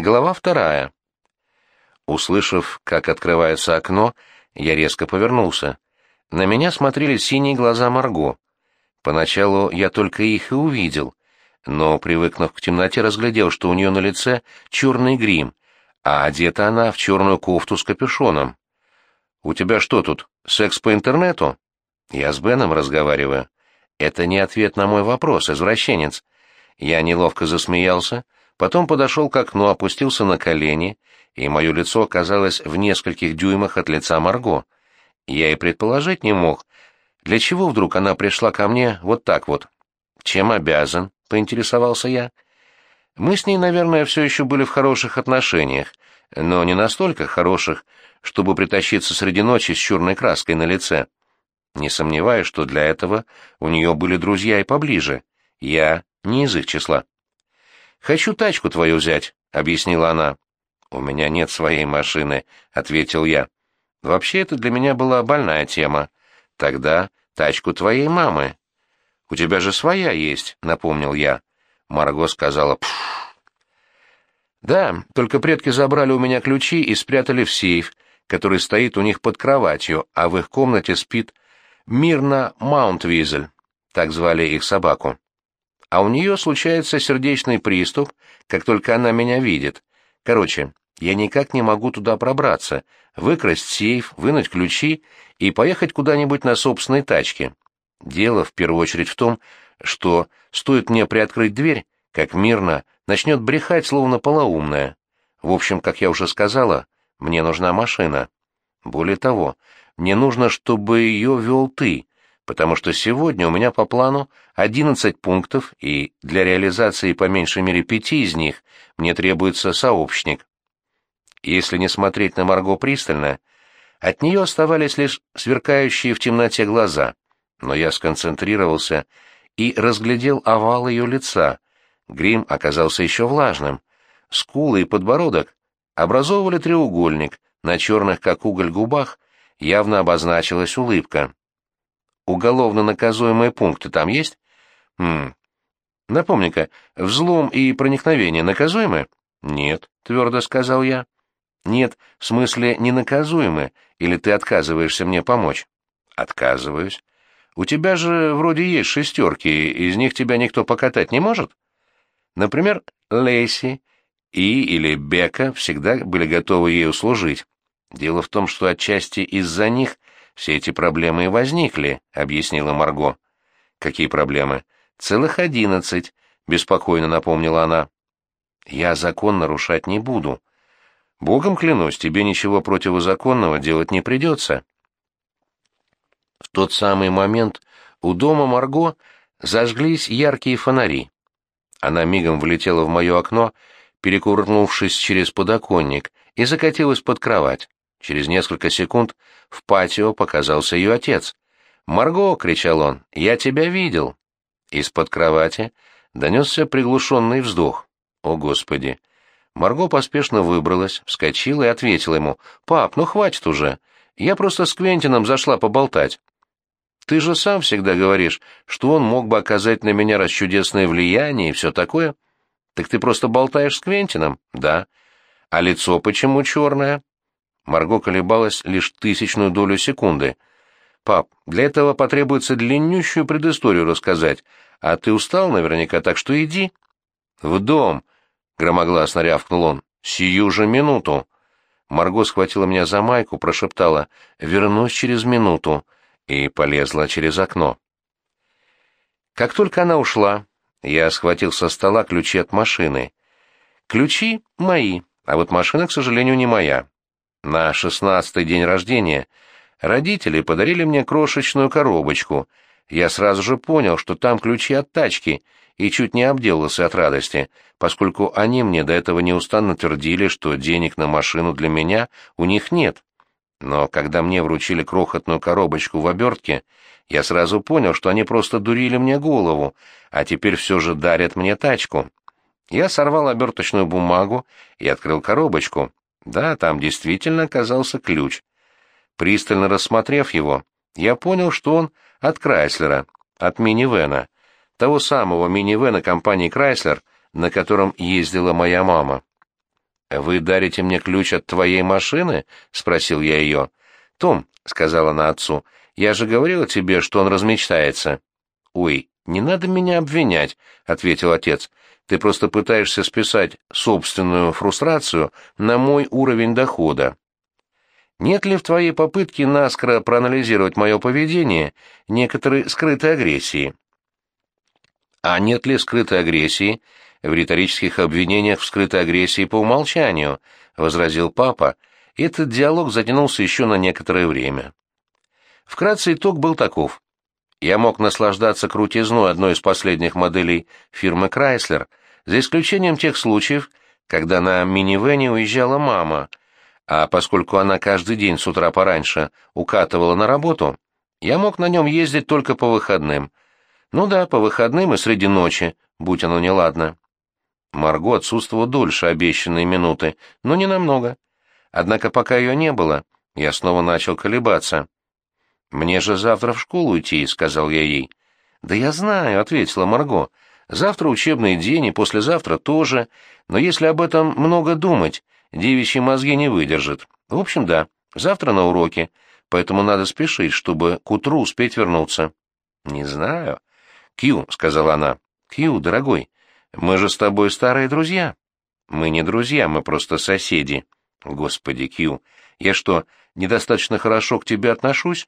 Глава вторая. Услышав, как открывается окно, я резко повернулся. На меня смотрели синие глаза Марго. Поначалу я только их и увидел, но, привыкнув к темноте, разглядел, что у нее на лице черный грим, а одета она в черную кофту с капюшоном. «У тебя что тут, секс по интернету?» «Я с Беном разговариваю». «Это не ответ на мой вопрос, извращенец». Я неловко засмеялся, потом подошел к окну, опустился на колени, и мое лицо оказалось в нескольких дюймах от лица Марго. Я и предположить не мог, для чего вдруг она пришла ко мне вот так вот. «Чем обязан?» — поинтересовался я. Мы с ней, наверное, все еще были в хороших отношениях, но не настолько хороших, чтобы притащиться среди ночи с черной краской на лице. Не сомневаюсь, что для этого у нее были друзья и поближе. Я не из их числа. «Хочу тачку твою взять», — объяснила она. «У меня нет своей машины», — ответил я. «Вообще, это для меня была больная тема. Тогда тачку твоей мамы». «У тебя же своя есть», — напомнил я. Марго сказала «пф». «Да, только предки забрали у меня ключи и спрятали в сейф, который стоит у них под кроватью, а в их комнате спит Мирна Маунтвизель, так звали их собаку. А у нее случается сердечный приступ, как только она меня видит. Короче, я никак не могу туда пробраться, выкрасть сейф, вынуть ключи и поехать куда-нибудь на собственной тачке. Дело в первую очередь в том, что стоит мне приоткрыть дверь, как мирно начнет брехать, словно полоумная. В общем, как я уже сказала, мне нужна машина. Более того, мне нужно, чтобы ее вел ты, потому что сегодня у меня по плану 11 пунктов, и для реализации по меньшей мере пяти из них мне требуется сообщник. Если не смотреть на Марго пристально, от нее оставались лишь сверкающие в темноте глаза, но я сконцентрировался и разглядел овал ее лица. Грим оказался еще влажным. Скулы и подбородок образовывали треугольник, на черных, как уголь, губах явно обозначилась улыбка. Уголовно наказуемые пункты там есть? Хм. Напомни-ка, взлом и проникновение наказуемы? Нет, твердо сказал я. Нет, в смысле не наказуемы, или ты отказываешься мне помочь? Отказываюсь. У тебя же вроде есть шестерки, из них тебя никто покатать не может? Например, Лейси и или Бека всегда были готовы ей услужить. Дело в том, что отчасти из-за них все эти проблемы и возникли, объяснила Марго. Какие проблемы? Целых одиннадцать, беспокойно напомнила она. Я закон нарушать не буду. Богом клянусь, тебе ничего противозаконного делать не придется. В тот самый момент у дома Марго зажглись яркие фонари. Она мигом влетела в мое окно, перекурнувшись через подоконник, и закатилась под кровать. Через несколько секунд в патио показался ее отец. «Марго!» — кричал он. «Я тебя видел!» Из-под кровати донесся приглушенный вздох. «О, Господи!» Марго поспешно выбралась, вскочила и ответила ему. «Пап, ну хватит уже. Я просто с Квентином зашла поболтать. Ты же сам всегда говоришь, что он мог бы оказать на меня расчудесное влияние и все такое. Так ты просто болтаешь с Квентином? Да. А лицо почему черное? Марго колебалась лишь тысячную долю секунды. «Пап, для этого потребуется длиннющую предысторию рассказать, а ты устал наверняка, так что иди». «В дом!» — громогласно рявкнул он. «Сию же минуту!» Марго схватила меня за майку, прошептала «Вернусь через минуту» и полезла через окно. Как только она ушла, я схватил со стола ключи от машины. Ключи мои, а вот машина, к сожалению, не моя. На шестнадцатый день рождения родители подарили мне крошечную коробочку. Я сразу же понял, что там ключи от тачки, и чуть не обделался от радости, поскольку они мне до этого неустанно твердили, что денег на машину для меня у них нет. Но когда мне вручили крохотную коробочку в обертке, я сразу понял, что они просто дурили мне голову, а теперь все же дарят мне тачку. Я сорвал оберточную бумагу и открыл коробочку. Да, там действительно оказался ключ. Пристально рассмотрев его, я понял, что он от Крайслера, от минивэна, того самого минивэна компании Крайслер, на котором ездила моя мама. «Вы дарите мне ключ от твоей машины?» — спросил я ее. «Том», — сказала она отцу, — «я же говорила тебе, что он размечтается». «Ой, не надо меня обвинять», — ответил отец. «Ты просто пытаешься списать собственную фрустрацию на мой уровень дохода». Нет ли в твоей попытке наскоро проанализировать мое поведение некоторой скрытой агрессии? А нет ли скрытой агрессии в риторических обвинениях в скрытой агрессии по умолчанию, возразил папа, этот диалог затянулся еще на некоторое время. Вкратце итог был таков. Я мог наслаждаться крутизной одной из последних моделей фирмы Chrysler, за исключением тех случаев, когда на минивэне уезжала мама, а поскольку она каждый день с утра пораньше укатывала на работу, я мог на нем ездить только по выходным. Ну да, по выходным и среди ночи, будь оно неладно. Марго отсутствовала дольше обещанной минуты, но не намного. Однако пока ее не было, я снова начал колебаться. «Мне же завтра в школу идти», — сказал я ей. «Да я знаю», — ответила Марго. «Завтра учебный день и послезавтра тоже, но если об этом много думать, девичьи мозги не выдержат. В общем, да, завтра на уроке, поэтому надо спешить, чтобы к утру успеть вернуться. Не знаю. Кью, сказала она. Кью, дорогой, мы же с тобой старые друзья. Мы не друзья, мы просто соседи. Господи, Кью, я что, недостаточно хорошо к тебе отношусь?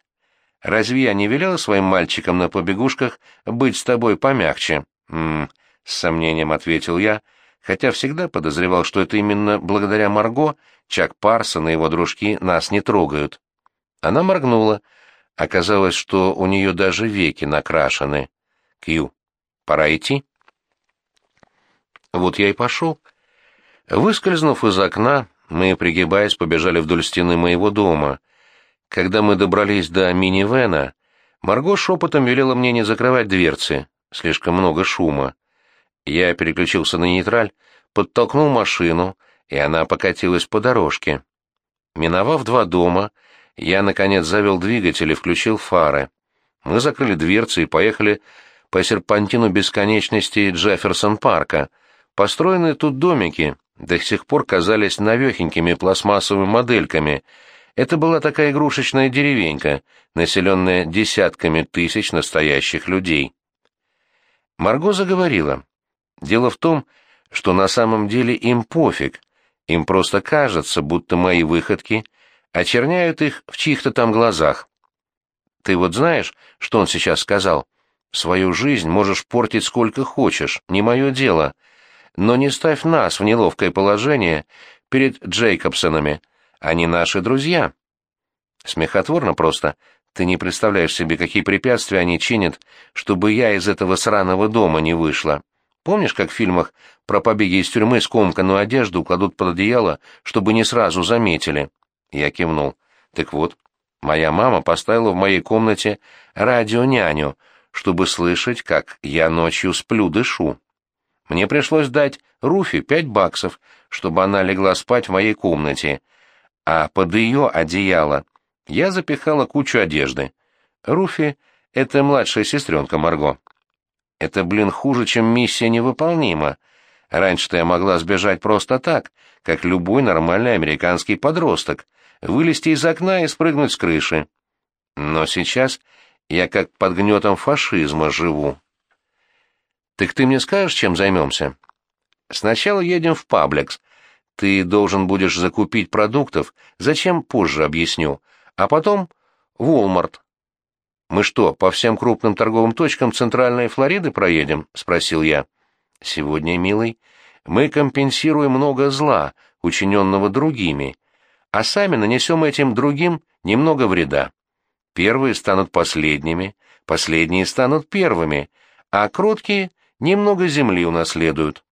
Разве я не велела своим мальчикам на побегушках быть с тобой помягче? М с сомнением ответил я, — хотя всегда подозревал, что это именно благодаря Марго Чак Парсон и его дружки нас не трогают. Она моргнула. Оказалось, что у нее даже веки накрашены. Кью, пора идти. Вот я и пошел. Выскользнув из окна, мы, пригибаясь, побежали вдоль стены моего дома. Когда мы добрались до минивэна, Марго шепотом велела мне не закрывать дверцы, слишком много шума. Я переключился на нейтраль, подтолкнул машину, и она покатилась по дорожке. Миновав два дома, я, наконец, завел двигатель и включил фары. Мы закрыли дверцы и поехали по серпантину бесконечности Джефферсон-парка. Построенные тут домики до сих пор казались навехенькими пластмассовыми модельками. Это была такая игрушечная деревенька, населенная десятками тысяч настоящих людей. Марго заговорила. Дело в том, что на самом деле им пофиг, им просто кажется, будто мои выходки очерняют их в чьих-то там глазах. Ты вот знаешь, что он сейчас сказал? Свою жизнь можешь портить сколько хочешь, не мое дело. Но не ставь нас в неловкое положение перед Джейкобсонами. Они наши друзья. Смехотворно просто. Ты не представляешь себе, какие препятствия они чинят, чтобы я из этого сраного дома не вышла. Помнишь, как в фильмах про побеги из тюрьмы скомканную одежду кладут под одеяло, чтобы не сразу заметили?» Я кивнул. «Так вот, моя мама поставила в моей комнате радионяню, чтобы слышать, как я ночью сплю-дышу. Мне пришлось дать Руфи пять баксов, чтобы она легла спать в моей комнате, а под ее одеяло я запихала кучу одежды. Руфи — это младшая сестренка Марго. Это, блин, хуже, чем миссия невыполнима. Раньше-то я могла сбежать просто так, как любой нормальный американский подросток, вылезти из окна и спрыгнуть с крыши. Но сейчас я как под гнетом фашизма живу. Так ты мне скажешь, чем займемся? Сначала едем в Паблекс. Ты должен будешь закупить продуктов, зачем позже объясню, а потом Уолмарт. «Мы что, по всем крупным торговым точкам Центральной Флориды проедем?» — спросил я. «Сегодня, милый, мы компенсируем много зла, учиненного другими, а сами нанесем этим другим немного вреда. Первые станут последними, последние станут первыми, а кроткие немного земли унаследуют.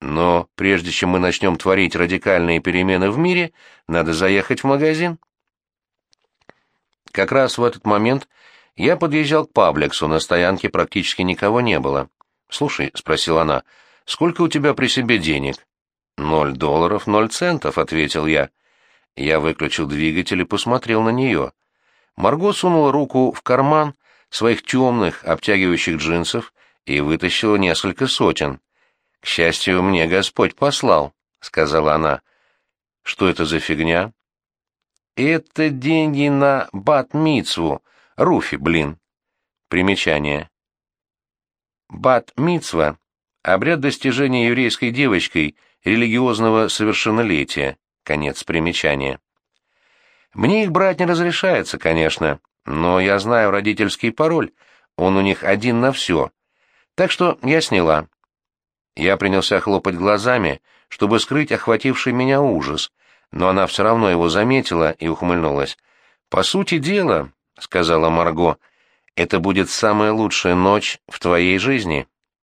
Но прежде чем мы начнем творить радикальные перемены в мире, надо заехать в магазин». Как раз в этот момент я подъезжал к Паблексу, на стоянке практически никого не было. «Слушай», — спросила она, — «сколько у тебя при себе денег?» «Ноль долларов, ноль центов», — ответил я. Я выключил двигатель и посмотрел на нее. Марго сунула руку в карман своих темных, обтягивающих джинсов и вытащила несколько сотен. «К счастью, мне Господь послал», — сказала она. Что это за фигня? Это деньги на бат-мицву. Руфи, блин. Примечание. Бат-мицва — обряд достижения еврейской девочкой религиозного совершеннолетия. Конец примечания. Мне их брать не разрешается, конечно, но я знаю родительский пароль, он у них один на все. Так что я сняла. Я принялся хлопать глазами, чтобы скрыть охвативший меня ужас, но она все равно его заметила и ухмыльнулась. «По сути дела», — сказала Марго, — «это будет самая лучшая ночь в твоей жизни».